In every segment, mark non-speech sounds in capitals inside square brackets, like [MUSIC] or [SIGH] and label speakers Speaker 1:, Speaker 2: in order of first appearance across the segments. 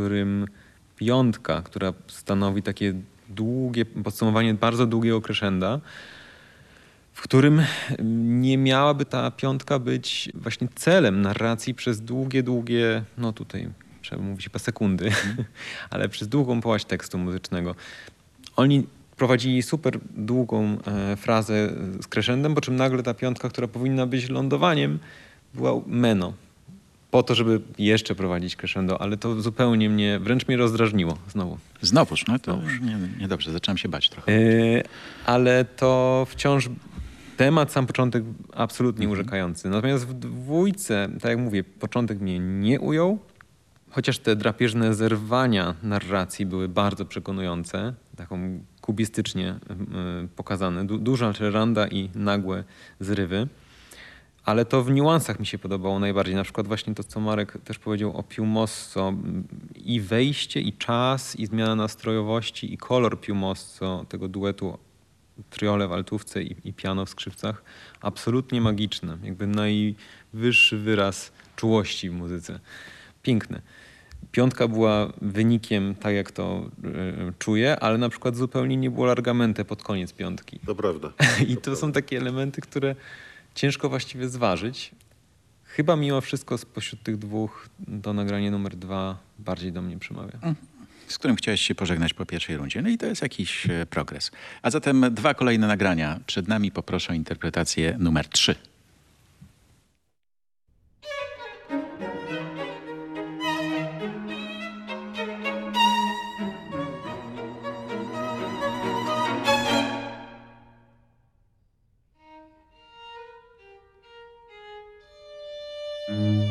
Speaker 1: którym piątka, która stanowi takie długie podsumowanie bardzo długiego crescenda, w którym nie miałaby ta piątka być właśnie celem narracji przez długie, długie, no tutaj trzeba mówić chyba sekundy, [LAUGHS] ale przez długą połaść tekstu muzycznego. Oni prowadzili super długą e, frazę z crescendem, po czym nagle ta piątka, która powinna być lądowaniem, była meno. Po to, żeby jeszcze prowadzić crescendo, ale to zupełnie mnie, wręcz mnie rozdrażniło znowu.
Speaker 2: Znowuż, no to nie, niedobrze, zacząłem się bać trochę.
Speaker 1: E, ale to wciąż temat, sam początek absolutnie
Speaker 2: Mhm.
Speaker 1: urzekający. Natomiast w dwójce, tak jak mówię, początek mnie nie ujął, chociaż te drapieżne zerwania narracji były bardzo przekonujące, taką kubistycznie pokazane. Du duża randa i nagłe zrywy. Ale to w niuansach mi się podobało najbardziej. Na przykład właśnie to, co Marek też powiedział o Piumosso. I wejście, i czas, i zmiana nastrojowości, i kolor Piumosso, tego duetu triole w altówce i, i piano w skrzypcach. Absolutnie magiczne. Jakby najwyższy wyraz czułości w muzyce. Piękne. Piątka była wynikiem, tak jak to y, czuję, ale na przykład zupełnie nie było largamente pod koniec piątki.
Speaker 3: To prawda. [LAUGHS]
Speaker 1: I to są takie elementy, które ciężko właściwie zważyć. Chyba mimo wszystko spośród tych dwóch to nagranie numer dwa bardziej do mnie przemawia.
Speaker 2: z którym chciałeś się pożegnać po pierwszej rundzie. No i to jest jakiś e, progres. A zatem dwa kolejne nagrania. Przed nami poproszę o interpretację numer trzy. Mm-hmm.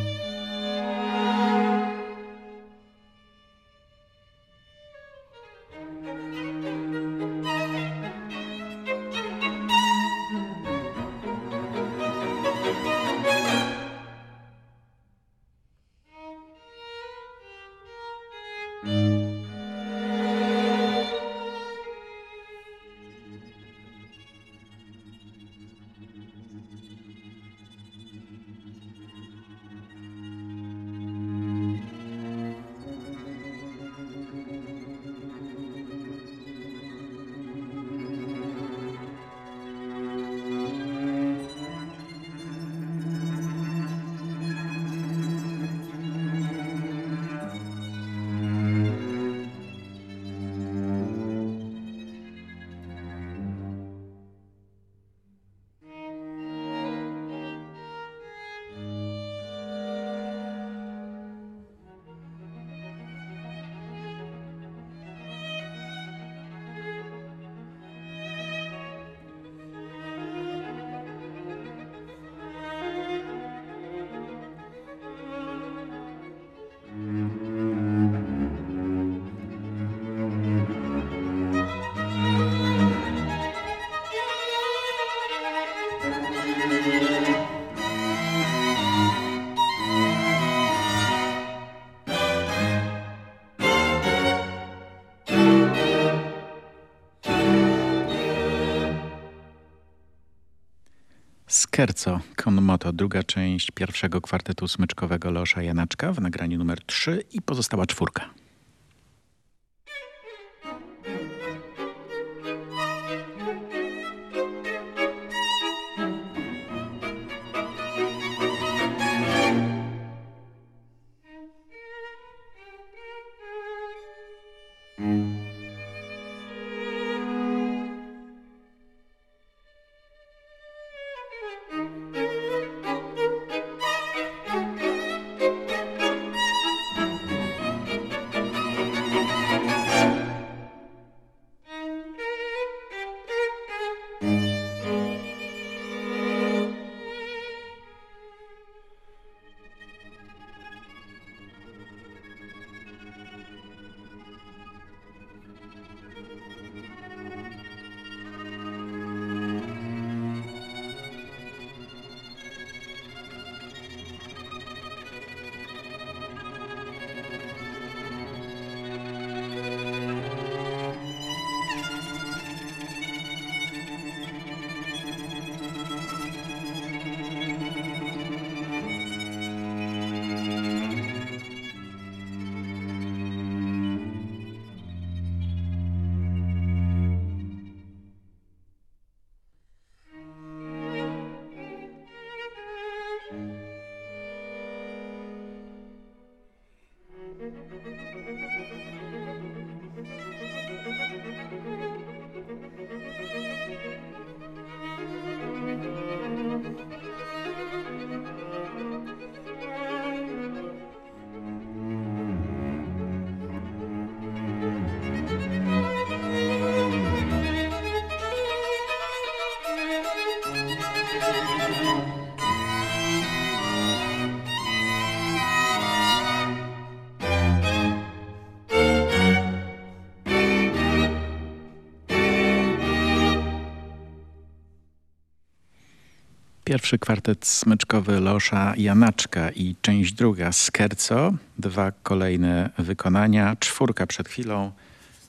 Speaker 2: Con moto, druga część pierwszego kwartetu smyczkowego Leosza Janaczka w nagraniu numer 3 i pozostała czwórka. Pierwszy kwartet smyczkowy Losza Janaczka i część druga Skerco. Dwa kolejne wykonania. Czwórka przed chwilą,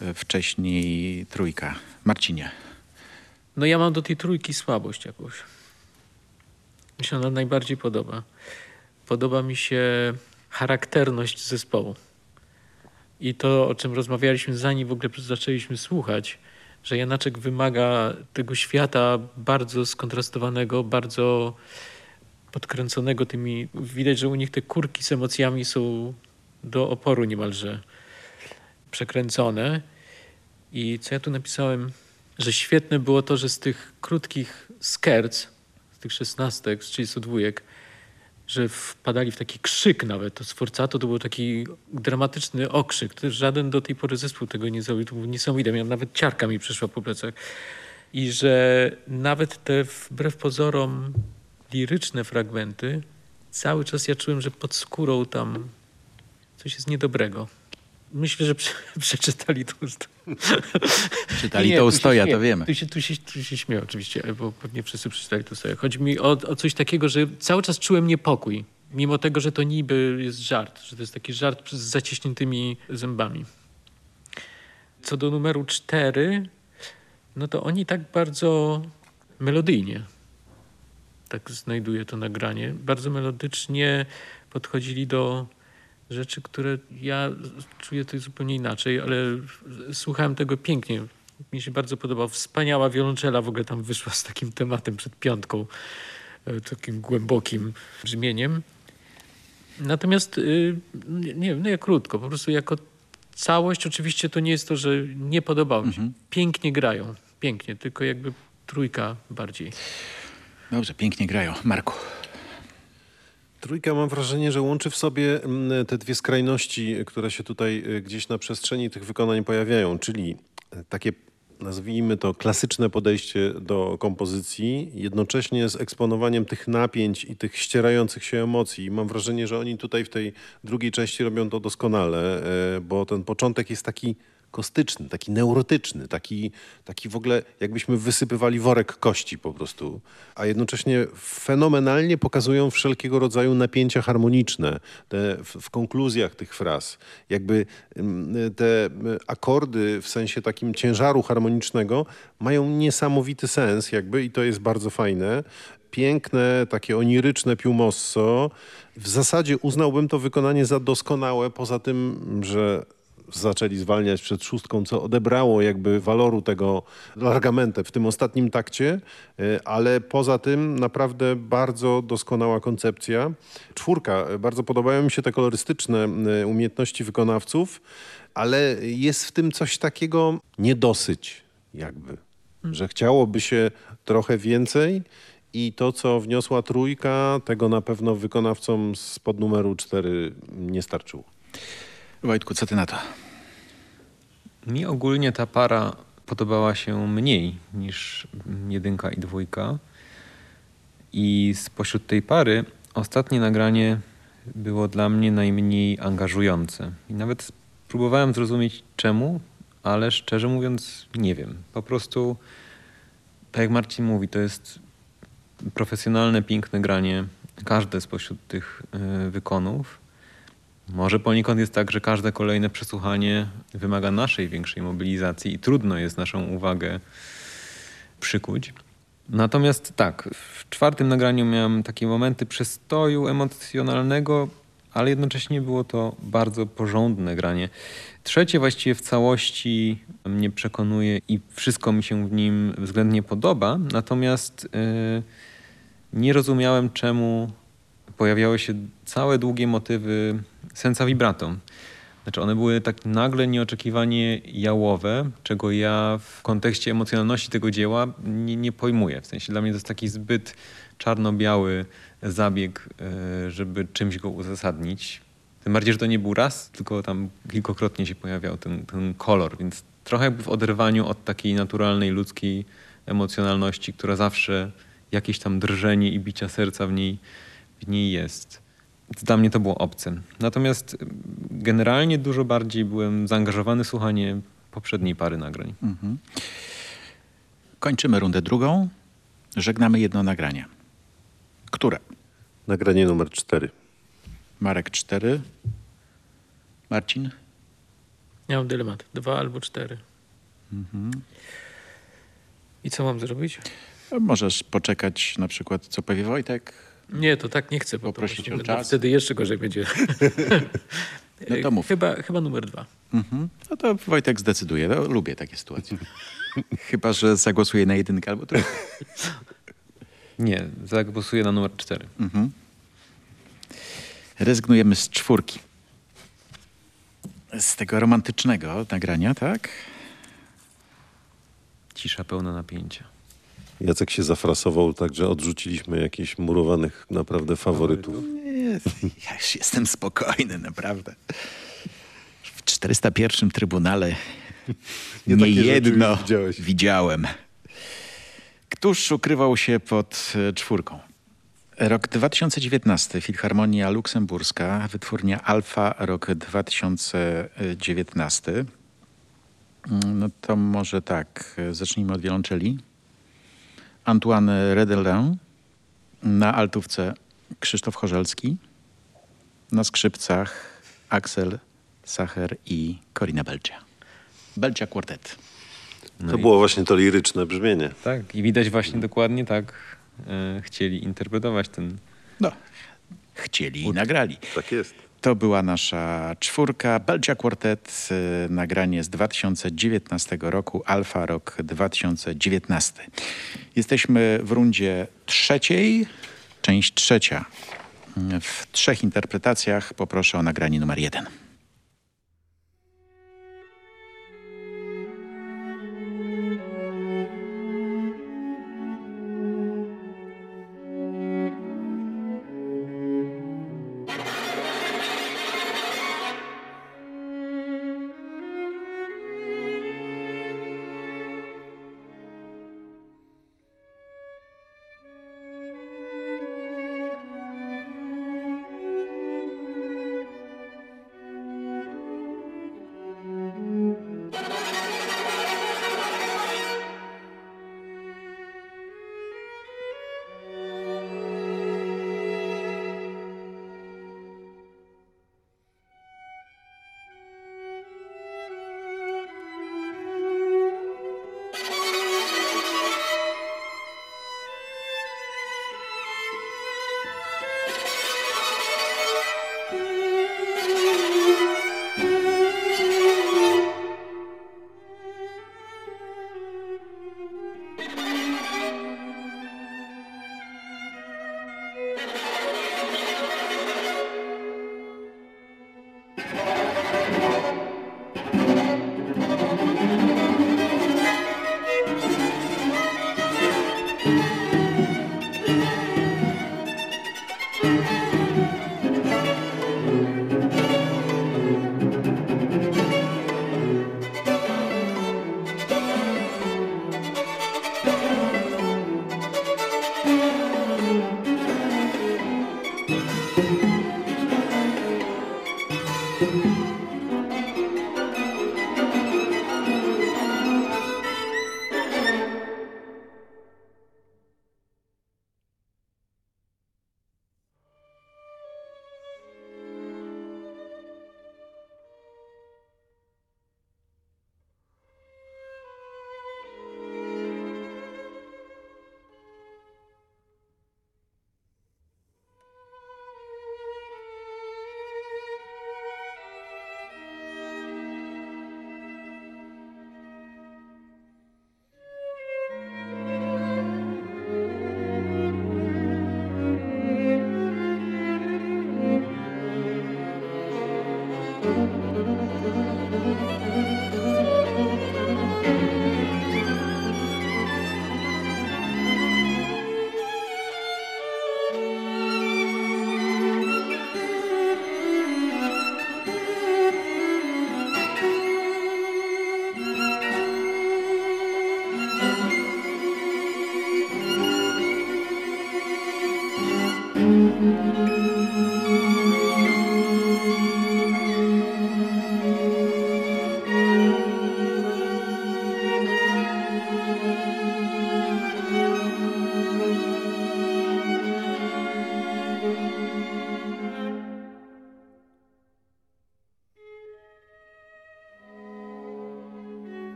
Speaker 2: e, wcześniej trójka. Marcinie.
Speaker 3: No ja mam do tej trójki słabość jakąś. Mi się ona najbardziej podoba. Podoba mi się charakterność zespołu. I to, o czym rozmawialiśmy zanim w ogóle zaczęliśmy słuchać, że Janaczek wymaga tego świata bardzo skontrastowanego, bardzo podkręconego tymi... Widać, że u nich te kurki z emocjami są do oporu niemalże przekręcone. I co ja tu napisałem? Że świetne było to, że z tych krótkich skerc, tych szesnastek, z 32, że wpadali w taki krzyk nawet. To Sforzato to był taki dramatyczny okrzyk. To żaden do tej pory zespół tego nie zrobił. To było niesamowite. Miałem nawet ciarka mi przyszła po plecach. I że nawet te wbrew pozorom liryczne fragmenty, cały czas ja czułem, że pod skórą tam coś jest niedobrego. Myślę, że prze, [LAUGHS] przeczytali to. [LAUGHS]
Speaker 2: Czytali nie, to ustoja, to wiemy.
Speaker 3: Tu się, tu, się, tu się śmieję oczywiście, bo pewnie wszyscy przeczytali to ustoja. Chodzi mi o, o coś takiego, że cały czas czułem niepokój. Mimo tego, że to niby jest żart, że to jest taki żart z zaciśniętymi zębami. Co do numeru cztery, no to oni tak bardzo melodyjnie, tak znajduję to nagranie, bardzo melodycznie podchodzili do rzeczy, które ja czuję to zupełnie inaczej, ale słuchałem tego pięknie. Mi się bardzo podobał. Wspaniała wiolonczela w ogóle tam wyszła z takim tematem przed piątką, e, takim głębokim brzmieniem. Natomiast y, nie wiem, no ja krótko, po prostu jako całość oczywiście to nie jest to, że nie podobało mi się. Mhm. Pięknie grają, pięknie, tylko jakby trójka bardziej.
Speaker 2: Dobrze, pięknie grają. Marku.
Speaker 4: Trójka mam wrażenie, że łączy w sobie mm, te dwie skrajności, które się tutaj y, gdzieś na przestrzeni tych wykonań pojawiają, czyli e, takie nazwijmy to klasyczne podejście do kompozycji, jednocześnie z eksponowaniem tych napięć i tych ścierających się emocji. mam wrażenie, że oni tutaj w tej drugiej części robią to doskonale, e, bo ten początek jest taki kostyczny, taki neurotyczny, taki, taki w ogóle jakbyśmy wysypywali worek kości po prostu, a jednocześnie fenomenalnie pokazują wszelkiego rodzaju napięcia harmoniczne w, w konkluzjach tych fraz. Jakby te akordy w sensie takim ciężaru harmonicznego mają niesamowity sens jakby i to jest bardzo fajne piękne, takie oniryczne piumosso. W zasadzie uznałbym to wykonanie za doskonałe, poza tym, że zaczęli zwalniać przed szóstką, co odebrało jakby waloru tego largamentę w tym ostatnim takcie, e, ale poza tym naprawdę bardzo doskonała koncepcja. Czwórka, bardzo podobają mi się te kolorystyczne umiejętności wykonawców, ale jest w tym coś takiego niedosyć jakby, że chciałoby się trochę więcej i to, co wniosła trójka, tego na pewno wykonawcom z pod numeru 4 nie starczyło.
Speaker 2: Wojtku, co ty na to?
Speaker 1: Mi ogólnie ta para podobała się mniej niż jedynka i dwójka. I spośród tej pary ostatnie nagranie było dla mnie najmniej angażujące. I nawet próbowałem zrozumieć czemu, ale szczerze mówiąc nie wiem. Po prostu, tak jak Marcin mówi, to jest profesjonalne, piękne granie. Każde spośród tych y, wykonów. Może poniekąd jest tak, że każde kolejne przesłuchanie wymaga naszej większej mobilizacji i trudno jest naszą uwagę przykuć. Natomiast tak, w czwartym nagraniu miałem takie momenty przestoju emocjonalnego, ale jednocześnie było to bardzo porządne granie. Trzecie właściwie w całości mnie przekonuje i wszystko mi się w nim względnie podoba, natomiast yy, nie rozumiałem czemu pojawiały się całe długie motywy sensa vibrato. Znaczy one były tak nagle, nieoczekiwanie jałowe, czego ja w kontekście emocjonalności tego dzieła nie, nie pojmuję. W sensie dla mnie to jest taki zbyt czarno-biały zabieg, e, żeby czymś go uzasadnić. Tym bardziej, że to nie był raz, tylko tam kilkokrotnie się pojawiał ten, ten kolor, więc trochę jakby w oderwaniu od takiej naturalnej ludzkiej emocjonalności, która zawsze jakieś tam drżenie i bicia serca w niej w niej jest. Dla mnie to było obce. Natomiast generalnie dużo bardziej byłem zaangażowany w słuchanie poprzedniej pary nagrań. Mhm.
Speaker 2: Kończymy rundę drugą. Żegnamy jedno nagranie. Które?
Speaker 4: Nagranie numer cztery.
Speaker 2: Marek 4. Marcin?
Speaker 3: Ja mam dylemat. Dwa albo cztery. I co mam zrobić?
Speaker 2: Możesz poczekać na przykład, co powie Wojtek.
Speaker 3: Nie, to tak nie chcę.
Speaker 2: Poprosić o czas?
Speaker 3: Wtedy jeszcze gorzej będzie. [LAUGHS]
Speaker 2: No to mów.
Speaker 3: Chyba, chyba numer dwa.
Speaker 2: Mhm. No to Wojtek zdecyduje. No, lubię takie sytuacje. [LAUGHS] Chyba, że zagłosuje na jedynkę albo trójkę. [LAUGHS]
Speaker 1: Nie, zagłosuję na numer 4.
Speaker 2: Mhm. Rezygnujemy z czwórki. Z tego romantycznego nagrania, tak?
Speaker 1: Cisza pełna napięcia.
Speaker 4: Jacek się zafrasował, także odrzuciliśmy jakichś murowanych naprawdę faworytów.
Speaker 2: Nie, ja już jestem spokojny, naprawdę. W 401 Trybunale [LAUGHS]
Speaker 4: Nie
Speaker 2: nie, jedno widziałem. Któż ukrywał się pod e, czwórką? Rok 2019, Filharmonia Luksemburska, wytwórnia Alfa, rok 2019. Mm, No to może tak, e, zacznijmy od wiolonczeli. Antoine Redelin, na altówce Krzysztof Chorzelski, na skrzypcach Axel Sacher i Corina Belcia. Belcia Quartet.
Speaker 4: To było właśnie to liryczne brzmienie.
Speaker 1: Tak, i widać właśnie dokładnie tak e, chcieli interpretować ten.
Speaker 2: No, chcieli i nagrali.
Speaker 4: Tak jest.
Speaker 2: To była nasza czwórka. Belgia Quartet, y, nagranie z 2019 roku, Alfa rok 2019. Jesteśmy w rundzie trzeciej, część trzecia. W trzech interpretacjach poproszę o nagranie numer jeden.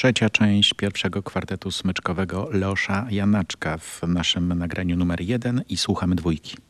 Speaker 2: Trzecia część pierwszego kwartetu smyczkowego Leosza Janaczka w naszym nagraniu numer jeden i słuchamy dwójki.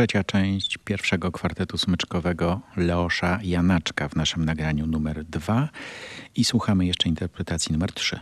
Speaker 2: Trzecia część pierwszego kwartetu smyczkowego Leosza Janaczka w naszym nagraniu numer dwa i słuchamy jeszcze interpretacji numer trzy.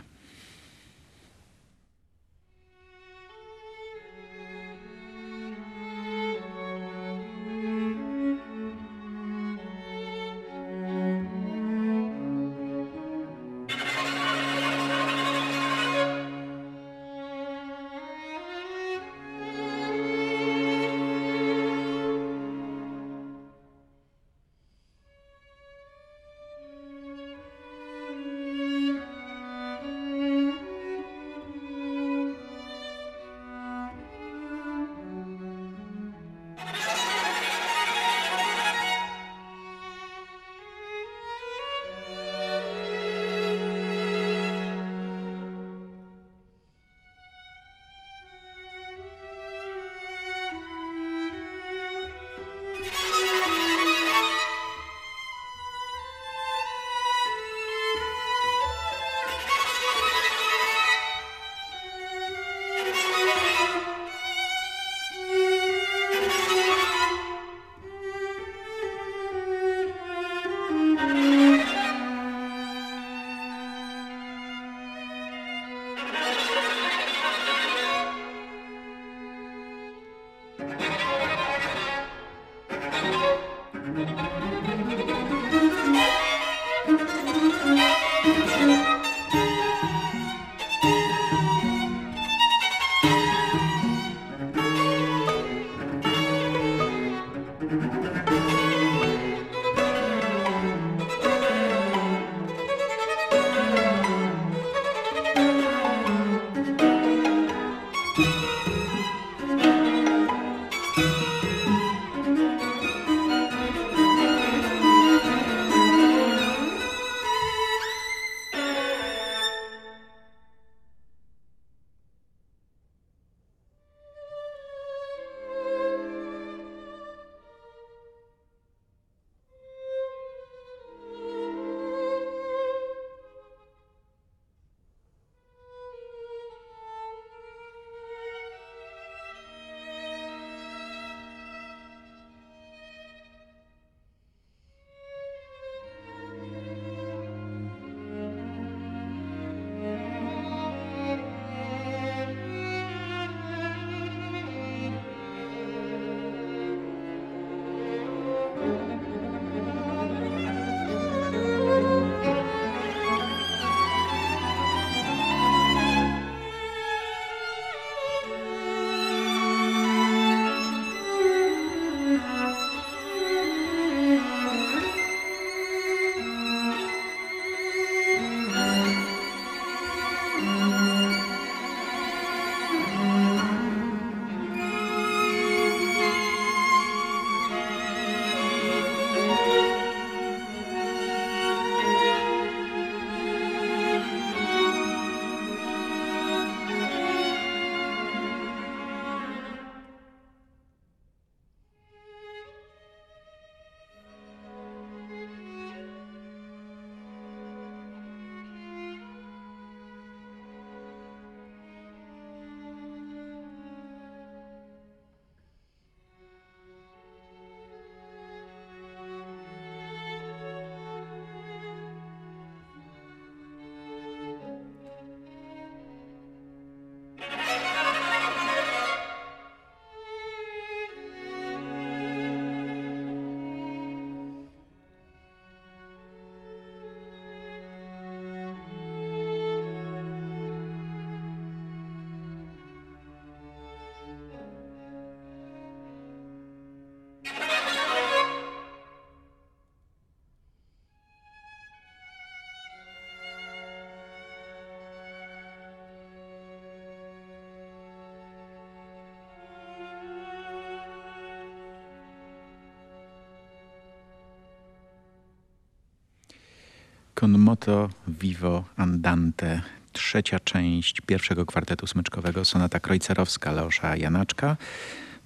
Speaker 2: Con moto vivo andante. Trzecia część pierwszego kwartetu smyczkowego, sonata krojcerowska Leosza Janaczka.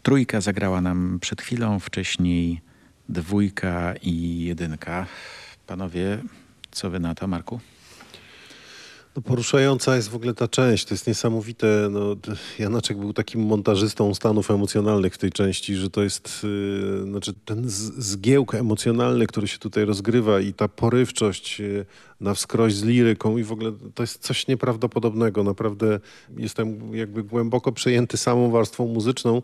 Speaker 2: Trójka zagrała nam przed chwilą, wcześniej dwójka i jedynka. Panowie, co wy na to, Marku?
Speaker 4: No poruszająca jest w ogóle ta część. To jest niesamowite. No, Janaczek był takim montażystą stanów emocjonalnych w tej części, że to jest yy, znaczy ten zgiełk emocjonalny, który się tutaj rozgrywa i ta porywczość yy, na wskroś z liryką i w ogóle to jest coś nieprawdopodobnego. Naprawdę jestem jakby głęboko przejęty samą warstwą muzyczną,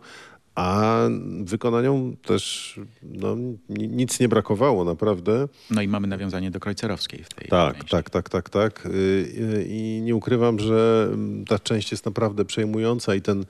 Speaker 4: a wykonaniom też no, ni- nic nie brakowało, naprawdę.
Speaker 2: No i mamy nawiązanie do krojcerowskiej w tej
Speaker 4: Tak,
Speaker 2: części.
Speaker 4: tak, tak, tak, tak. Y, y, I nie ukrywam, że mm, ta część jest naprawdę przejmująca i ten,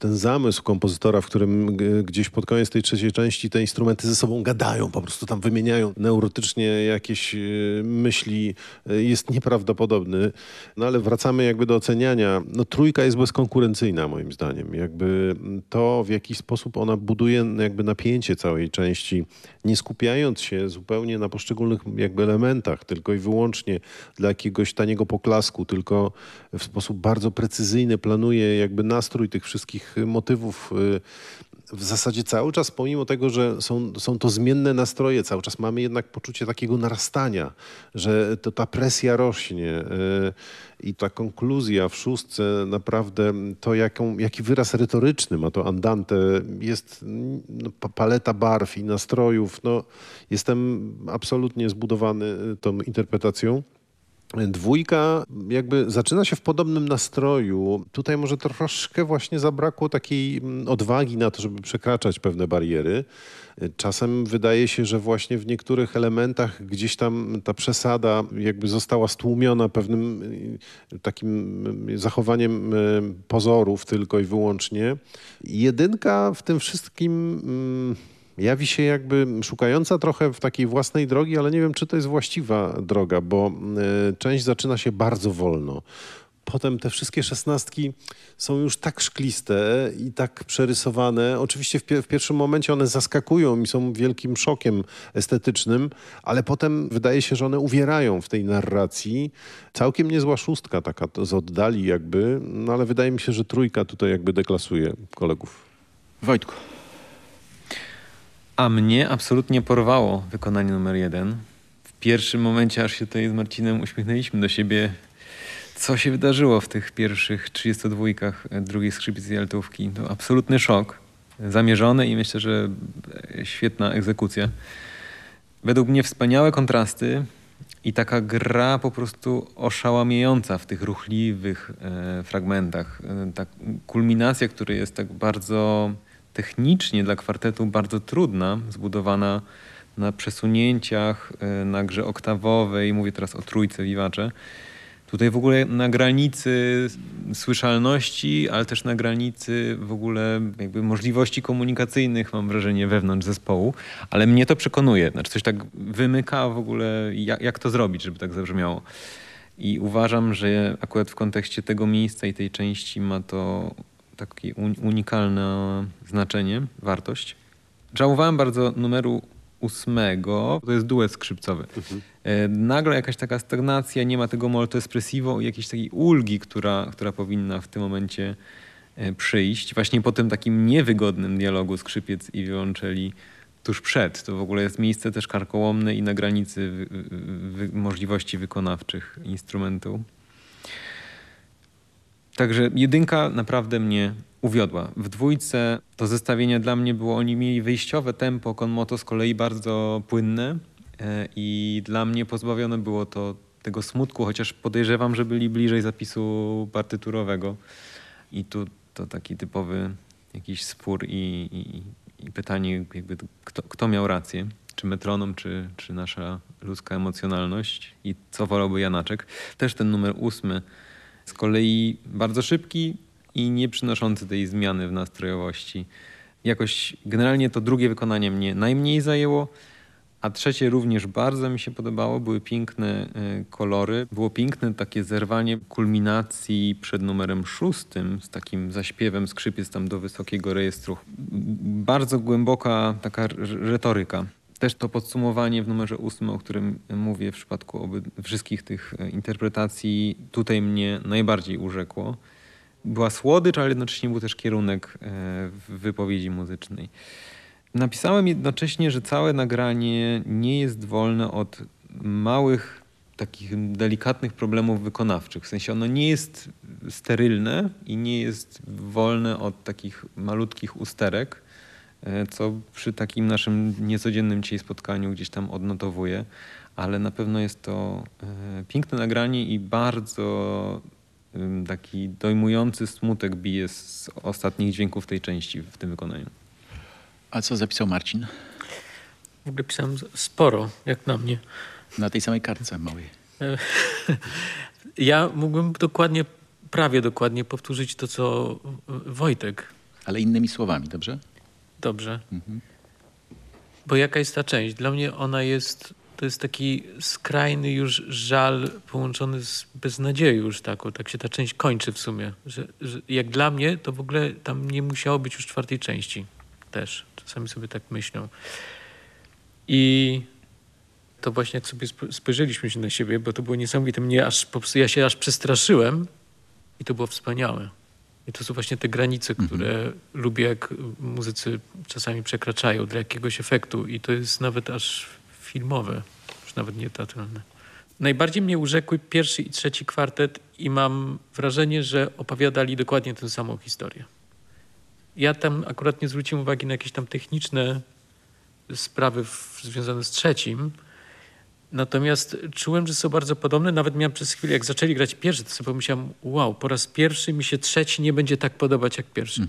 Speaker 4: ten zamysł kompozytora, w którym gdzieś pod koniec tej trzeciej części te instrumenty ze sobą gadają, po prostu tam wymieniają neurotycznie jakieś y, myśli, y, jest nieprawdopodobny. No ale wracamy jakby do oceniania. No trójka jest bezkonkurencyjna moim zdaniem. Jakby to, w jaki sposób ona buduje jakby napięcie całej części, nie skupiając się zupełnie na poszczególnych jakby elementach, tylko i wyłącznie dla jakiegoś taniego poklasku, tylko w sposób bardzo precyzyjny planuje jakby nastrój tych wszystkich motywów y, w zasadzie cały czas, pomimo tego, że są, są to zmienne nastroje, cały czas mamy jednak poczucie takiego narastania, że to ta presja rośnie y, i ta konkluzja w szóstce naprawdę to, jaką, jaki wyraz retoryczny ma to andante, jest no, pa- paleta barw i nastrojów. No, jestem absolutnie zbudowany y, tą interpretacją. Dwójka jakby zaczyna się w podobnym nastroju. Tutaj może troszkę właśnie zabrakło takiej mm, odwagi na to, żeby przekraczać pewne bariery. Czasem wydaje się, że właśnie w niektórych elementach gdzieś tam ta przesada jakby została stłumiona pewnym y, takim y, zachowaniem y, pozorów tylko i wyłącznie. Jedynka w tym wszystkim mm, jawi się jakby szukająca trochę w takiej własnej drogi, ale nie wiem, czy to jest właściwa droga, bo y, część zaczyna się bardzo wolno. Potem te wszystkie szesnastki są już tak szkliste i tak przerysowane. Oczywiście w, pie- w pierwszym momencie one zaskakują i są wielkim szokiem estetycznym, ale potem wydaje się, że one uwierają w tej narracji. Całkiem niezła szóstka taka z oddali jakby, no ale wydaje mi się, że trójka tutaj jakby deklasuje kolegów.
Speaker 2: Wojtku,
Speaker 1: A mnie absolutnie porwało wykonanie numer jeden. W pierwszym momencie aż się tutaj z Marcinem uśmiechnęliśmy do siebie. Co się wydarzyło w tych pierwszych 32 drugiej skrzypicy altówki? To absolutny szok. Zamierzony i myślę, że e, świetna egzekucja. Według mnie wspaniałe kontrasty i taka gra po prostu oszałamiająca w tych ruchliwych e, fragmentach. E, ta kulminacja, która jest tak bardzo technicznie dla kwartetu bardzo trudna, zbudowana na przesunięciach, e, na grze oktawowej, mówię teraz o trójce wiwacze. Tutaj w ogóle na granicy słyszalności, ale też na granicy w ogóle jakby możliwości komunikacyjnych, mam wrażenie, wewnątrz zespołu. Ale mnie to przekonuje. Znaczy coś tak wymyka w ogóle, jak, jak to zrobić, żeby tak zabrzmiało. I uważam, że akurat w kontekście tego miejsca i tej części ma to takie un- unikalne znaczenie, wartość. Żałowałem bardzo numeru ósmego, to jest duet skrzypcowy. E, Nagle jakaś taka stagnacja, nie ma tego molto espressivo i jakiejś takiej ulgi, która, która powinna w tym momencie e, przyjść. Właśnie po tym takim niewygodnym dialogu skrzypiec i wiolonczeli tuż przed. To w ogóle jest miejsce też karkołomne i na granicy wy, wy, możliwości wykonawczych instrumentu. Także jedynka naprawdę mnie uwiodła. W dwójce to zestawienie dla mnie było, oni mieli wyjściowe tempo, Konmoto z kolei bardzo płynne e, i dla mnie pozbawione było to tego smutku, chociaż podejrzewam, że byli bliżej zapisu partyturowego. I tu to taki typowy jakiś spór i, i, i pytanie, jakby kto, kto miał rację, czy metronom, czy, czy nasza ludzka emocjonalność i co wolałby Janaczek. Też ten numer ósmy z kolei bardzo szybki i nie przynoszący tej zmiany w nastrojowości. Jakoś generalnie to drugie wykonanie mnie najmniej zajęło, a trzecie również bardzo mi się podobało. Były piękne y, kolory, było piękne takie zerwanie kulminacji przed numerem szóstym z takim zaśpiewem skrzypiec tam do wysokiego rejestru. Bardzo głęboka taka retoryka. Też to podsumowanie w numerze ósmym, o którym mówię w przypadku wszystkich tych e, interpretacji, tutaj mnie najbardziej urzekło. Była słodycz, ale jednocześnie był też kierunek e, w wypowiedzi muzycznej. Napisałem jednocześnie, że całe nagranie nie jest wolne od małych, takich delikatnych problemów wykonawczych. W sensie ono nie jest sterylne i nie jest wolne od takich malutkich usterek, co przy takim naszym niecodziennym dzisiaj spotkaniu gdzieś tam odnotowuję, ale na pewno jest to e, piękne nagranie i bardzo taki dojmujący smutek bije z ostatnich dźwięków tej części w tym wykonaniu.
Speaker 2: A co zapisał Marcin?
Speaker 3: W ogóle pisałem sporo, jak na mnie.
Speaker 2: Na tej samej kartce małej. [LAUGHS]
Speaker 3: Ja mógłbym dokładnie, prawie dokładnie powtórzyć to, co Wojtek.
Speaker 2: Ale innymi słowami, dobrze?
Speaker 3: Dobrze. Bo jaka jest ta część? Dla mnie ona jest, to jest taki skrajny już żal połączony z beznadzieją już taką. Tak się ta część kończy w sumie. Że, że jak dla mnie to w ogóle tam nie musiało być już czwartej części też. Czasami sobie tak myślą. I to właśnie jak sobie sp- spojrzeliśmy się na siebie, bo to było niesamowite. Mnie aż, ja się aż przestraszyłem i to było wspaniałe. I to są właśnie te granice, które lubię, jak muzycy czasami przekraczają dla jakiegoś efektu i to jest nawet aż filmowe, już nawet nie teatralne. Najbardziej mnie urzekły pierwszy i trzeci kwartet i mam wrażenie, że opowiadali dokładnie tę samą historię. Ja tam akurat nie zwróciłem uwagi na jakieś tam techniczne sprawy w, związane z trzecim, Natomiast czułem, że są bardzo podobne. Nawet miałem przez chwilę, jak zaczęli grać pierwszy, to sobie pomyślałem, wow, po raz pierwszy mi się trzeci nie będzie tak podobać jak pierwszy.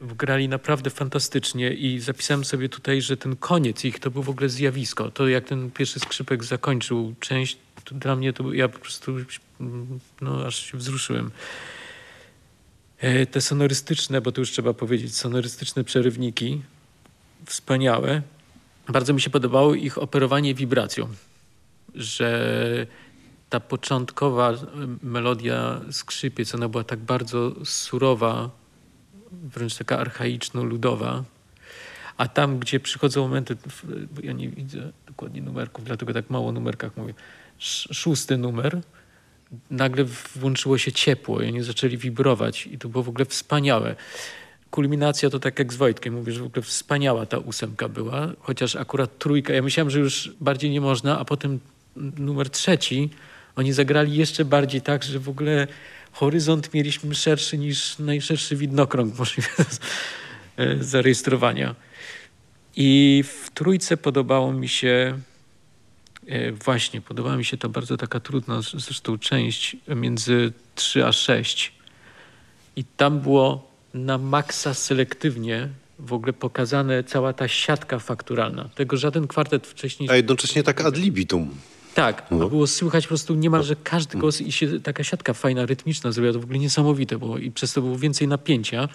Speaker 3: Grali naprawdę fantastycznie i zapisałem sobie tutaj, że ten koniec ich to był w ogóle zjawisko. To jak ten pierwszy skrzypek zakończył część, to dla mnie to ja po prostu no, aż się wzruszyłem. E, Te sonorystyczne, bo to już trzeba powiedzieć, sonorystyczne przerywniki, wspaniałe. Bardzo mi się podobało ich operowanie wibracją, że ta początkowa e, melodia skrzypiec, ona była tak bardzo surowa, wręcz taka archaiczno-ludowa, a tam, gdzie przychodzą momenty, ja nie widzę dokładnie numerków, dlatego tak mało o numerkach mówię, sz- szósty numer, nagle włączyło się ciepło i oni zaczęli wibrować i to było w ogóle wspaniałe. Kulminacja to tak jak z Wojtkiem, mówię, że w ogóle wspaniała ta ósemka była, chociaż akurat trójka, ja myślałem, że już bardziej nie można, a potem numer trzeci, oni zagrali jeszcze bardziej tak, że w ogóle horyzont mieliśmy szerszy niż najszerszy widnokrąg możliwy [LAUGHS] z zarejestrowania. I w trójce podobało mi się E, Właśnie, podobała mi się ta bardzo taka trudna zresztą część między 3 a 6. I tam było na maksa selektywnie w ogóle pokazane cała ta siatka fakturalna. Tego żaden kwartet wcześniej...
Speaker 4: A jednocześnie tak ad libitum.
Speaker 3: Tak, a było słychać po prostu niemalże każdy głos i się taka siatka fajna, rytmiczna zrobiła. To w ogóle niesamowite było i przez to było więcej napięcia.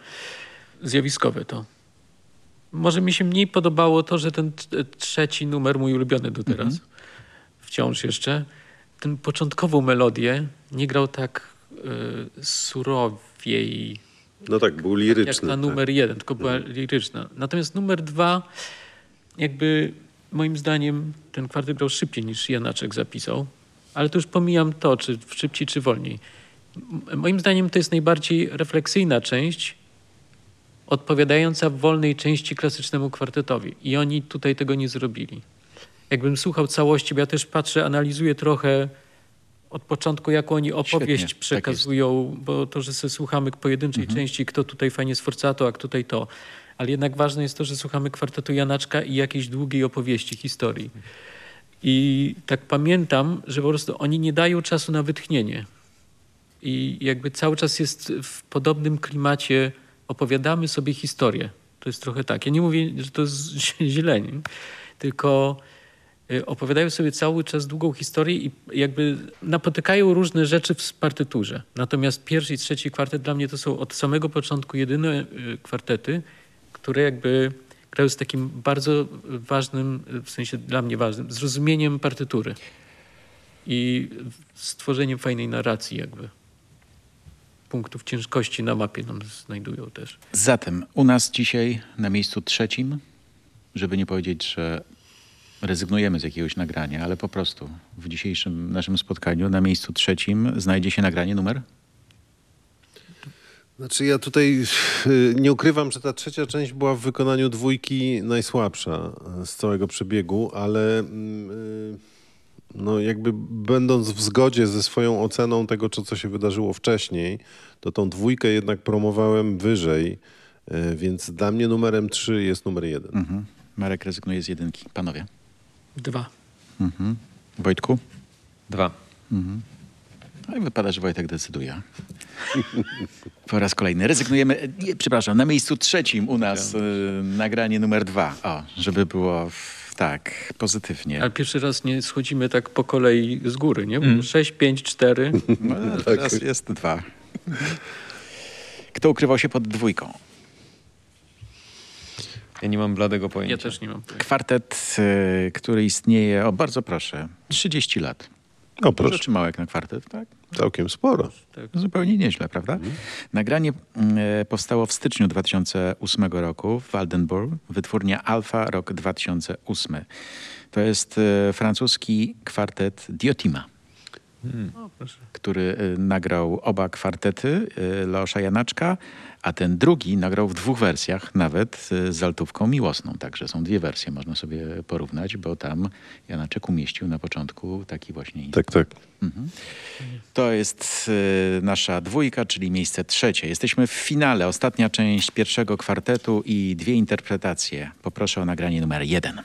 Speaker 3: Zjawiskowe to. Może mi się mniej podobało to, że ten trzeci numer, mój ulubiony do teraz, wciąż jeszcze, ten początkową melodię nie grał tak y, surowiej,
Speaker 4: No tak, był
Speaker 3: jak
Speaker 4: liryczny.
Speaker 3: na
Speaker 4: tak.
Speaker 3: numer jeden, tylko była liryczna. Natomiast numer dwa, jakby moim zdaniem ten kwartet grał szybciej niż Janaczek zapisał, ale to już pomijam to, czy szybciej, czy wolniej. Moim zdaniem to jest najbardziej refleksyjna część, odpowiadająca w wolnej części klasycznemu kwartetowi. I oni tutaj tego nie zrobili. Jakbym słuchał całości, bo ja też patrzę, analizuję trochę od początku, jaką oni opowieść
Speaker 2: tak jest.
Speaker 3: przekazują, bo to, że słuchamy pojedynczej części, kto tutaj fajnie sforcato, a kto tutaj to. Ale jednak ważne jest to, że słuchamy kwartetu Janaczka i jakiejś długiej opowieści, historii. I tak pamiętam, że po prostu oni nie dają czasu na wytchnienie. I jakby cały czas jest w podobnym klimacie, opowiadamy sobie historię. To jest trochę tak. Ja nie mówię, że to jest [LAUGHS] źle, nie? tylko opowiadają sobie cały czas długą historię i jakby napotykają różne rzeczy w partyturze. Natomiast pierwszy i trzeci kwartet dla mnie to są od samego początku jedyne y, kwartety, które jakby grają z takim bardzo ważnym, y, w sensie dla mnie ważnym, zrozumieniem partytury i stworzeniem fajnej narracji jakby. Punktów ciężkości na mapie nam znajdują też.
Speaker 2: Zatem u nas dzisiaj na miejscu trzecim, żeby nie powiedzieć, że rezygnujemy z jakiegoś nagrania, ale po prostu w dzisiejszym naszym spotkaniu na miejscu trzecim znajdzie się nagranie numer?
Speaker 4: Znaczy ja tutaj y, nie ukrywam, że ta trzecia część była w wykonaniu dwójki najsłabsza z całego przebiegu, ale mm, y, no jakby będąc w zgodzie ze swoją oceną tego, co, co się wydarzyło wcześniej, to tą dwójkę jednak promowałem wyżej, y, więc dla mnie numerem trzy jest numer jeden.
Speaker 2: Mhm. Marek rezygnuje z jedynki. Panowie.
Speaker 3: Dwa.
Speaker 2: Mhm. Wojtku?
Speaker 1: Dwa.
Speaker 2: No i wypada, że Wojtek decyduje. [LAUGHS] Po raz kolejny rezygnujemy. Nie, przepraszam, na miejscu trzecim u nas y, nagranie numer dwa. O, żeby było w, tak, pozytywnie.
Speaker 3: Ale pierwszy raz nie schodzimy tak po kolei z góry, nie?
Speaker 1: Mm.
Speaker 3: Sześć, pięć, cztery.
Speaker 2: No, [LAUGHS] teraz jest dwa. Kto ukrywał się pod dwójką?
Speaker 1: Ja nie mam bladego pojęcia.
Speaker 3: Ja też nie mam. pojęcia.
Speaker 2: Kwartet, y, który istnieje, o bardzo proszę, 30 lat.
Speaker 4: No
Speaker 2: Dużo
Speaker 4: proszę,
Speaker 2: czy mało jak na kwartet, tak?
Speaker 4: całkiem sporo.
Speaker 2: Zupełnie nieźle, prawda? Nagranie mm, powstało w styczniu 2008 roku w Waldenburg, wytwórnia Alpha, rok 2008. To jest e, francuski kwartet Diotima,
Speaker 3: O, proszę.
Speaker 2: który e, nagrał oba kwartety e, Leosza Janaczka, a ten drugi nagrał w dwóch wersjach, nawet e, z altówką miłosną. Także są dwie wersje, można sobie porównać, bo tam Janaczek umieścił na początku taki właśnie
Speaker 4: Tak, tak.
Speaker 2: to jest nasza dwójka, czyli miejsce trzecie. Jesteśmy w finale, ostatnia część pierwszego kwartetu i dwie interpretacje. Poproszę o nagranie numer jeden.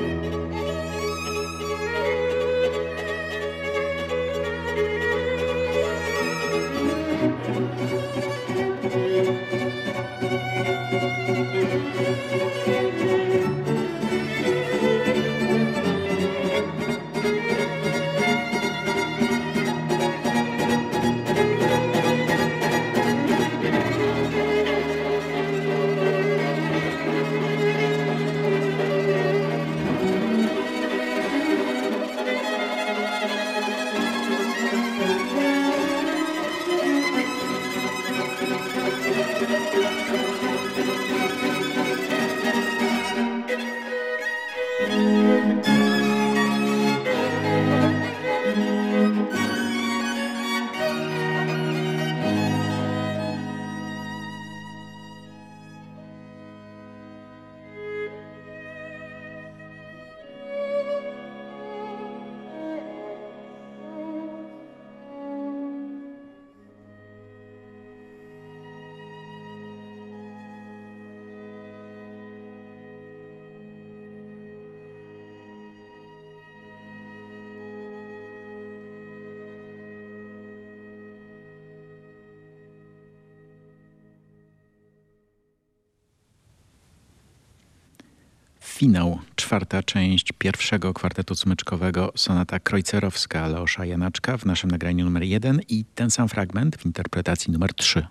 Speaker 2: you finał, czwarta część pierwszego kwartetu smyczkowego, sonata krojcerowska Leosza Janaczka w naszym nagraniu numer jeden i ten sam fragment w interpretacji numer trzy.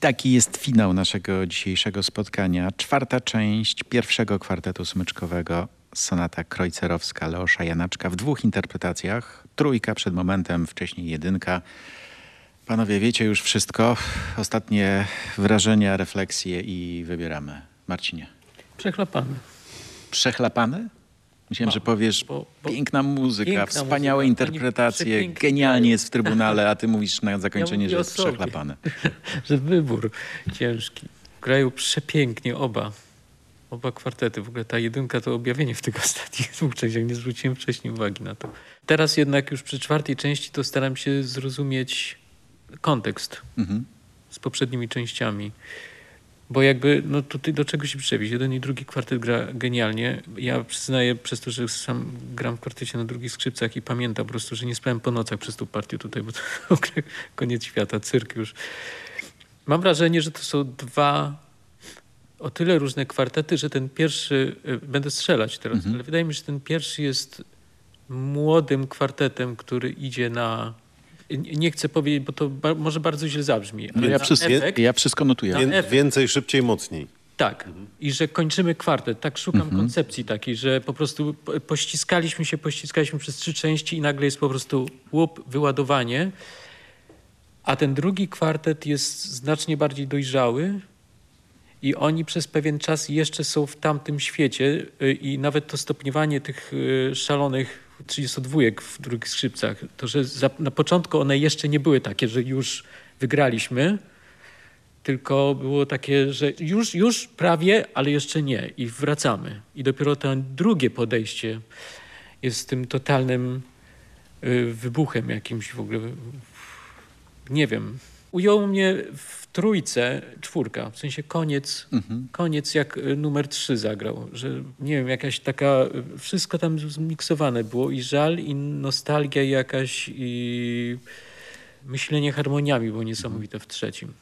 Speaker 2: Taki jest finał naszego dzisiejszego spotkania. Czwarta część pierwszego kwartetu smyczkowego sonata krojcerowska Leosza Janaczka w dwóch interpretacjach. Trójka przed momentem, wcześniej jedynka. Panowie, wiecie już wszystko. Ostatnie wrażenia, refleksje i wybieramy. Marcinie.
Speaker 3: Przechlapany.
Speaker 2: Przechlapany? Myślałem, że powiesz
Speaker 3: bo- bo-
Speaker 2: piękna muzyka,
Speaker 3: piękna
Speaker 2: wspaniałe
Speaker 3: muzyka,
Speaker 2: interpretacje, genialnie jest w Trybunale, a ty mówisz na zakończenie,
Speaker 3: mówię
Speaker 2: że jest
Speaker 3: sobie.
Speaker 2: przechlapany. [LAUGHS]
Speaker 3: że wybór ciężki. Grają przepięknie oba. Oba kwartety. W ogóle ta jedynka to objawienie w tych [LAUGHS] ostatnich dwóch częściach. Nie zwróciłem wcześniej uwagi na to. Teraz jednak już przy czwartej części to staram się zrozumieć kontekst
Speaker 2: Mhm.
Speaker 3: z poprzednimi częściami. Bo jakby, no tutaj do czego się przyczepić? Jeden i drugi kwartet gra genialnie. Ja przyznaję przez to, że sam gram w kwartecie na drugich skrzypcach i pamiętam po prostu, że nie spałem po nocach przez tą partię tutaj, bo to [LAUGHS] koniec świata, cyrk już. Mam wrażenie, że to są dwa o tyle różne kwartety, że ten pierwszy, y, będę strzelać teraz,
Speaker 2: Mhm.
Speaker 3: ale wydaje mi się, że ten pierwszy jest młodym kwartetem, który idzie na... Nie chcę powiedzieć, bo to ba może bardzo źle zabrzmi. Ale
Speaker 2: ja, wszystko,
Speaker 3: efekt-
Speaker 2: ja wszystko notuję.
Speaker 4: Wię-. Więcej, szybciej, mocniej.
Speaker 3: tak. I że kończymy kwartet. Tak szukam koncepcji takiej, że po prostu po- pościskaliśmy się, pościskaliśmy przez trzy części i nagle jest po prostu łup, wyładowanie. A ten drugi kwartet jest znacznie bardziej dojrzały i oni przez pewien czas jeszcze są w tamtym świecie y, i nawet to stopniowanie tych y, szalonych 32 w drugich skrzypcach, to że za, na początku one jeszcze nie były takie, że już wygraliśmy, tylko było takie, że już, już prawie, ale jeszcze nie i wracamy. I dopiero to drugie podejście jest tym totalnym y, wybuchem jakimś w ogóle. Nie wiem. Ujął mnie w trójce czwórka, w sensie koniec, koniec jak y, numer trzy zagrał, że nie wiem, jakaś taka, y, wszystko tam zmiksowane było i żal, i nostalgia jakaś, i myślenie harmoniami było niesamowite w trzecim.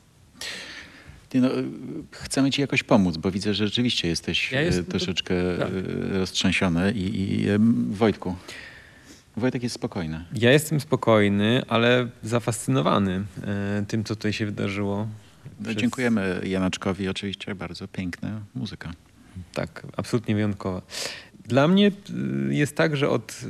Speaker 2: No, y, chcemy ci jakoś pomóc, bo widzę, że rzeczywiście jesteś
Speaker 3: Ja jestem-
Speaker 2: troszeczkę
Speaker 3: tak.
Speaker 2: roztrzęsiony. I, i Wojtku, Wojtek jest spokojny.
Speaker 1: Ja jestem spokojny, ale zafascynowany e, tym, co tutaj się wydarzyło.
Speaker 2: No,
Speaker 1: Przez-
Speaker 2: Dziękujemy Janaczkowi, oczywiście bardzo piękna muzyka.
Speaker 1: Tak, absolutnie wyjątkowa. Dla mnie y, jest tak, że od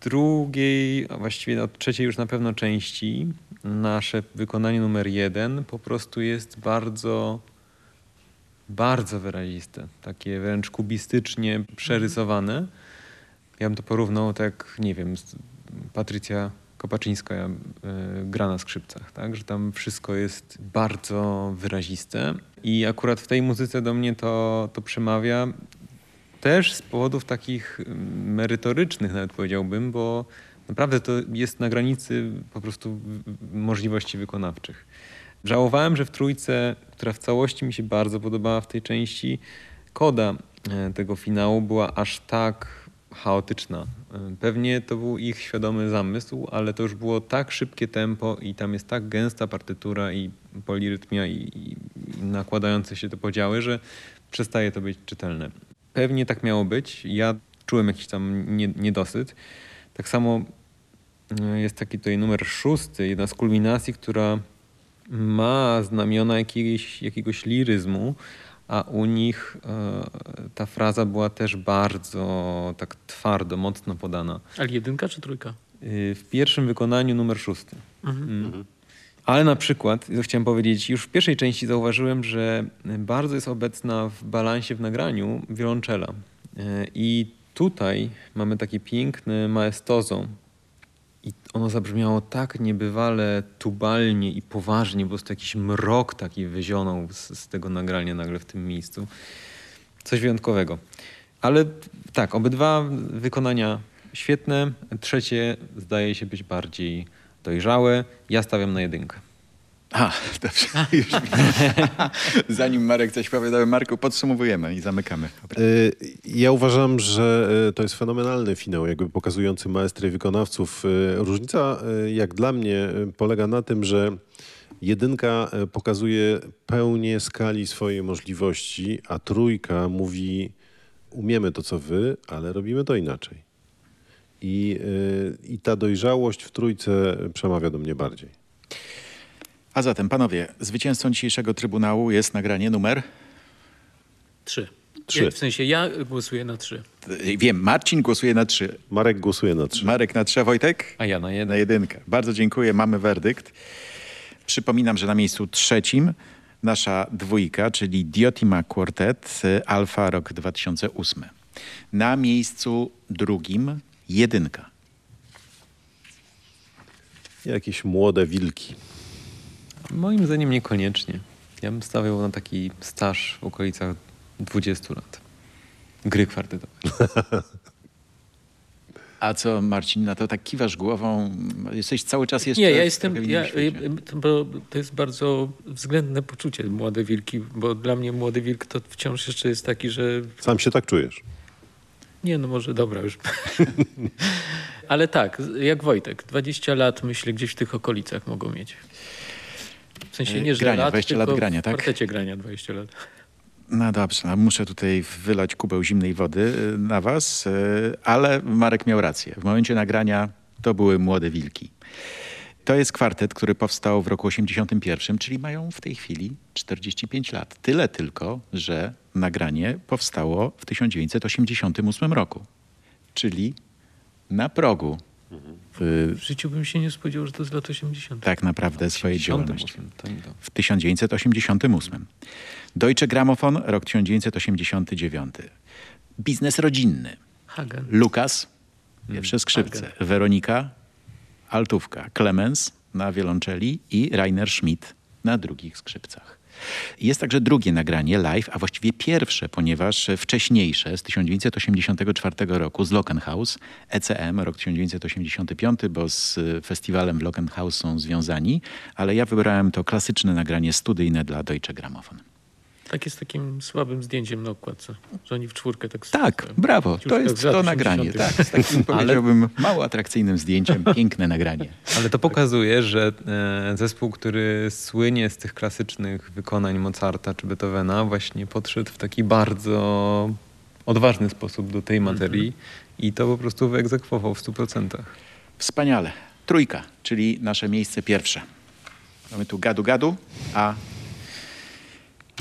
Speaker 1: drugiej, a właściwie od trzeciej już na pewno części, nasze wykonanie numer jeden po prostu jest bardzo, bardzo wyraziste. Takie wręcz kubistycznie przerysowane. Ja bym to porównał tak, nie wiem, Patrycja Kopaczyńska y, gra na skrzypcach, tak? że tam wszystko jest bardzo wyraziste i akurat w tej muzyce do mnie to, to przemawia też z powodów takich mm, merytorycznych nawet powiedziałbym, bo naprawdę to jest na granicy po prostu możliwości wykonawczych. Żałowałem, że w trójce, która w całości mi się bardzo podobała w tej części, koda e, tego finału była aż tak chaotyczna. E, Pewnie to był ich świadomy zamysł, ale to już było tak szybkie tempo i tam jest tak gęsta partytura i polirytmia i, i, nakładające się te podziały, że przestaje to być czytelne. Pewnie tak miało być. Ja czułem jakiś tam nie, niedosyt. Tak samo e, jest taki tutaj numer szósty, jedna z kulminacji, która ma znamiona jakiegoś, jakiegoś liryzmu, a u nich e, ta fraza była też bardzo tak twardo, mocno podana.
Speaker 3: Ale jedynka czy trójka?
Speaker 1: Y, W pierwszym wykonaniu numer szósty.
Speaker 3: Mhm.
Speaker 1: Mm. Ale na przykład, to chciałem powiedzieć, już w pierwszej części zauważyłem, że bardzo jest obecna w balansie w nagraniu wiolonczela. Y, I tutaj mamy takie piękne maestozo. I ono zabrzmiało tak niebywale tubalnie i poważnie, po prostu jakiś mrok taki wyzionął z, z tego nagrania nagle w tym miejscu. Coś wyjątkowego. Ale tak, obydwa wykonania świetne. Trzecie zdaje się być bardziej dojrzałe. Ja stawiam na jedynkę.
Speaker 2: A, dobrze. Już [LAUGHS] Zanim Marek coś powie, Marku, podsumowujemy i zamykamy.
Speaker 4: Y, Ja uważam, że y, to jest fenomenalny finał, jakby pokazujący maestry wykonawców. Y, Różnica, jak dla mnie, polega na tym, że jedynka pokazuje pełnię skali swojej możliwości, a trójka mówi, umiemy to, co wy, ale robimy to inaczej. I, i ta dojrzałość w trójce przemawia do mnie bardziej.
Speaker 2: A zatem, panowie, zwycięzcą dzisiejszego Trybunału jest nagranie numer...
Speaker 3: Trzy.
Speaker 4: Trzy.
Speaker 3: Ja- W sensie ja głosuję na trzy.
Speaker 2: Wiem, Marcin głosuje na trzy.
Speaker 4: Marek głosuje na trzy.
Speaker 2: Marek na trzy, Wojtek?
Speaker 1: A ja na jeden.
Speaker 2: Na jedynkę. Bardzo dziękuję, mamy werdykt. Przypominam, że na miejscu trzecim nasza dwójka, czyli Diotima Quartet, y, Alfa rok 2008. Na miejscu drugim jedynka.
Speaker 4: Jakieś młode wilki.
Speaker 1: Moim zdaniem niekoniecznie. Ja bym stawiał na taki staż w okolicach 20 lat. Gry kwartetowe. [LAUGHS]
Speaker 2: A co Marcin, na to tak kiwasz głową? Jesteś cały czas jeszcze
Speaker 3: Nie, ja jestem, ja, bo to jest bardzo względne poczucie młode wilki, bo dla mnie młody wilk to wciąż jeszcze jest taki, że
Speaker 4: Sam się tak czujesz.
Speaker 3: nie no może dobra już. [LAUGHS] [LAUGHS] Ale tak, jak Wojtek, 20 lat myślę gdzieś w tych okolicach mogą mieć. W sensie nie, że
Speaker 2: Grania,
Speaker 3: lat,
Speaker 2: 20
Speaker 3: tylko
Speaker 2: lat grania, tak?
Speaker 3: w kwartecie grania 20 lat.
Speaker 2: No dobrze, no muszę tutaj wylać kubeł zimnej wody y, na was, y, ale Marek miał rację. W momencie nagrania to były młode wilki. To jest kwartet, który powstał w roku 81, czyli mają w tej chwili 45 lat. Tyle tylko, że nagranie powstało w 1988 roku, czyli na progu
Speaker 3: W życiu bym się nie spodziewał, że to z lat 80.
Speaker 2: tak naprawdę swojej działalności.
Speaker 1: 88, to nie to.
Speaker 2: w 1988. Deutsche Grammophon, rok 1989. Biznes rodzinny.
Speaker 3: Hagen.
Speaker 2: Lukas, pierwsze skrzypce. Weronika, altówka. Clemens na wiolonczeli i Rainer Schmidt na drugich skrzypcach. Jest także drugie nagranie live, a właściwie pierwsze, ponieważ wcześniejsze z 1984 roku z Lockenhaus, ECM, rok 1985, bo z festiwalem w Lockenhaus są związani, ale ja wybrałem to klasyczne nagranie studyjne dla Deutsche Grammophon.
Speaker 3: Takie z takim słabym zdjęciem na okładce, że oni w czwórkę tak
Speaker 2: Tak, brawo, to jest to nagranie.
Speaker 3: 80.
Speaker 2: Tak, z takim [LAUGHS] powiedziałbym mało atrakcyjnym zdjęciem, piękne nagranie.
Speaker 1: Ale to pokazuje, że e, zespół, który słynie z tych klasycznych wykonań Mozarta czy Beethovena, właśnie podszedł w taki bardzo odważny sposób do tej materii i to po prostu wyegzekwował w 100%.
Speaker 2: Wspaniale. Trójka, czyli nasze miejsce pierwsze. Mamy tu gadu-gadu, a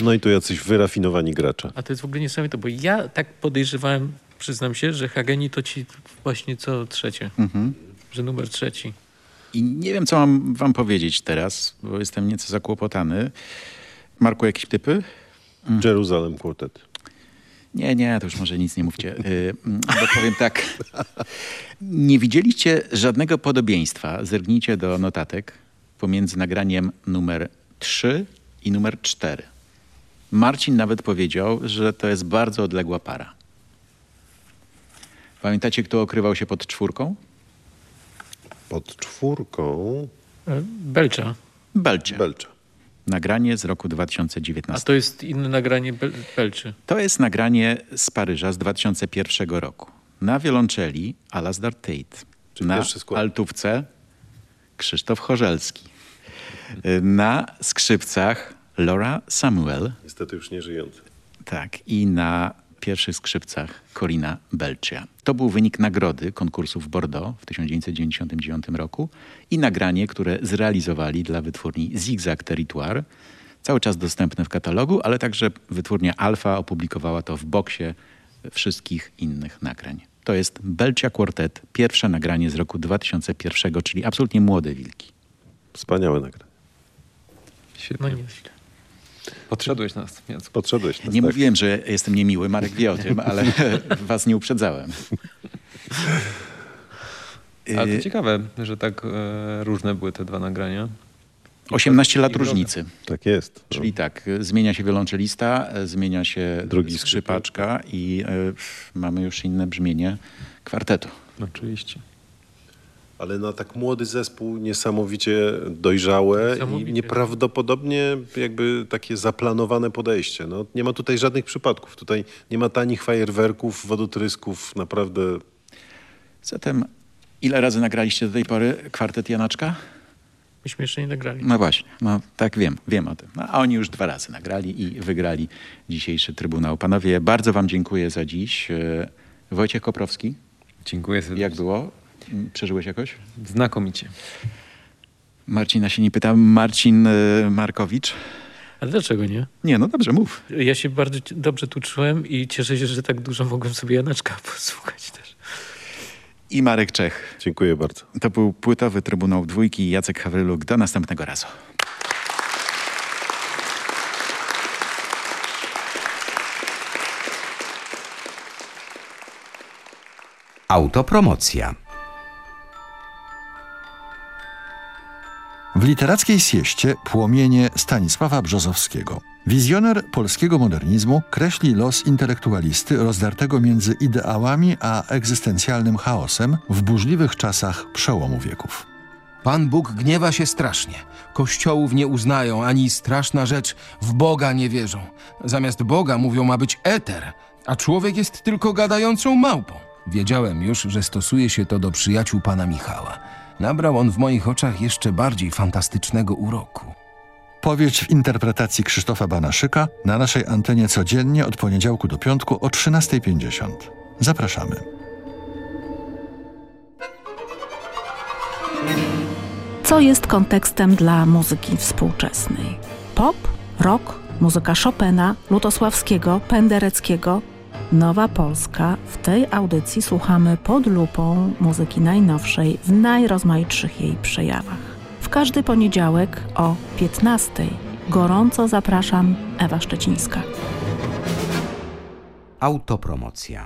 Speaker 4: No i tu jacyś wyrafinowani gracze.
Speaker 3: A to jest w ogóle niesamowite, bo ja tak podejrzewałem, przyznam się, że Hageni to ci właśnie co trzecie,
Speaker 2: Mhm.
Speaker 3: że numer trzeci.
Speaker 2: I nie wiem, co mam wam powiedzieć teraz, bo jestem nieco zakłopotany. Marku, jakieś typy?
Speaker 4: Jeruzalem Quartet.
Speaker 2: Nie, nie, to już może nic nie mówcie. Y, mm, bo powiem tak. Nie widzieliście żadnego podobieństwa, zerknijcie do notatek, pomiędzy nagraniem numer 3 i numer 4. Marcin nawet powiedział, że to jest bardzo odległa para. Pamiętacie, kto okrywał się pod czwórką?
Speaker 4: Pod czwórką
Speaker 3: E, Belcza.
Speaker 2: Belcie.
Speaker 4: Belcza.
Speaker 2: Nagranie z roku
Speaker 3: A
Speaker 2: 2019.
Speaker 3: to jest inne nagranie Bel Belczy.
Speaker 2: To jest nagranie z Paryża z 2001 roku. Na wiolonczeli Alasdair Tate.
Speaker 4: Czyli
Speaker 2: na altówce Krzysztof Chorzelski. Na skrzypcach Laura Samuel.
Speaker 4: Niestety już nie żyjący.
Speaker 2: Tak. I na pierwszych skrzypcach Corina Belcia. To był wynik nagrody konkursu w Bordeaux w 1999 roku i nagranie, które zrealizowali dla wytwórni Zigzag Territoire. Cały czas dostępne w katalogu, ale także wytwórnia Alfa opublikowała to w boksie wszystkich innych nagrań. To jest Belcia Quartet, pierwsze nagranie z roku 2001, czyli absolutnie młode wilki.
Speaker 4: Wspaniałe nagranie.
Speaker 3: No
Speaker 1: Świetnie.
Speaker 3: nieźle.
Speaker 1: Podszedłeś nas, Jacku.
Speaker 4: Podszedłeś nas,
Speaker 2: Nie
Speaker 4: tak?
Speaker 2: mówiłem, że jestem niemiły, Marek wie o tym, [LAUGHS] ale [LAUGHS] was nie uprzedzałem.
Speaker 1: Ale
Speaker 2: Y,
Speaker 1: to ciekawe, że tak e, różne były te dwa nagrania.
Speaker 2: 18 lat różnicy.
Speaker 4: Tak jest. No.
Speaker 2: Czyli tak, y, zmienia się wiolonczelista, y, zmienia się
Speaker 4: Drugi
Speaker 2: skrzypaczka i y, mamy już inne brzmienie kwartetu.
Speaker 1: Oczywiście.
Speaker 4: Ale na tak młody zespół niesamowicie dojrzałe
Speaker 3: Niesamowicie.
Speaker 4: i nieprawdopodobnie jakby takie zaplanowane podejście. No, nie ma tutaj żadnych przypadków. Tutaj nie ma tanich fajerwerków, wodotrysków. Naprawdę
Speaker 2: Zatem ile razy nagraliście do tej pory kwartet Janaczka?
Speaker 3: Myśmy jeszcze nie nagrali.
Speaker 2: No właśnie, no tak wiem, wiem o tym. No, a oni już dwa razy nagrali i wygrali dzisiejszy Trybunał. Panowie, bardzo wam dziękuję za dziś. Y, Wojciech Koprowski,
Speaker 1: Dziękuję serdecznie.
Speaker 2: jak było? Przeżyłeś jakoś?
Speaker 1: Znakomicie.
Speaker 2: Marcina się nie pyta. Marcin y, Markowicz.
Speaker 3: Ale dlaczego nie?
Speaker 2: Nie, no dobrze, mów.
Speaker 3: Ja się bardzo dobrze tu czułem i cieszę się, że tak dużo mogłem sobie Janaczka [LAUGHS] posłuchać też.
Speaker 2: I Marek Czech.
Speaker 4: Dziękuję bardzo.
Speaker 2: To był płytowy Trybunał Dwójki. Jacek Hawryluk. Do następnego razu.
Speaker 5: Autopromocja.
Speaker 6: W literackiej sieście płomienie Stanisława Brzozowskiego. Wizjoner polskiego modernizmu kreśli los intelektualisty rozdartego między ideałami a egzystencjalnym chaosem w burzliwych czasach przełomu wieków.
Speaker 7: Pan Bóg gniewa się strasznie. Kościołów nie uznają, ani straszna rzecz, w Boga nie wierzą. Zamiast Boga mówią ma być eter, a człowiek jest tylko gadającą małpą. Wiedziałem już, że stosuje się to do przyjaciół pana Michała. Nabrał on w moich oczach jeszcze bardziej fantastycznego uroku.
Speaker 6: Powieść w interpretacji Krzysztofa Banaszyka na naszej antenie codziennie od poniedziałku do piątku o 13.50. Zapraszamy.
Speaker 8: Co jest kontekstem dla muzyki współczesnej? Pop, rock, muzyka Chopina, Lutosławskiego, Pendereckiego. Nowa Polska. W tej audycji słuchamy pod lupą muzyki najnowszej w najrozmaitszych jej przejawach. W każdy poniedziałek o 15. Gorąco zapraszam Ewa Szczecińska.
Speaker 5: Autopromocja.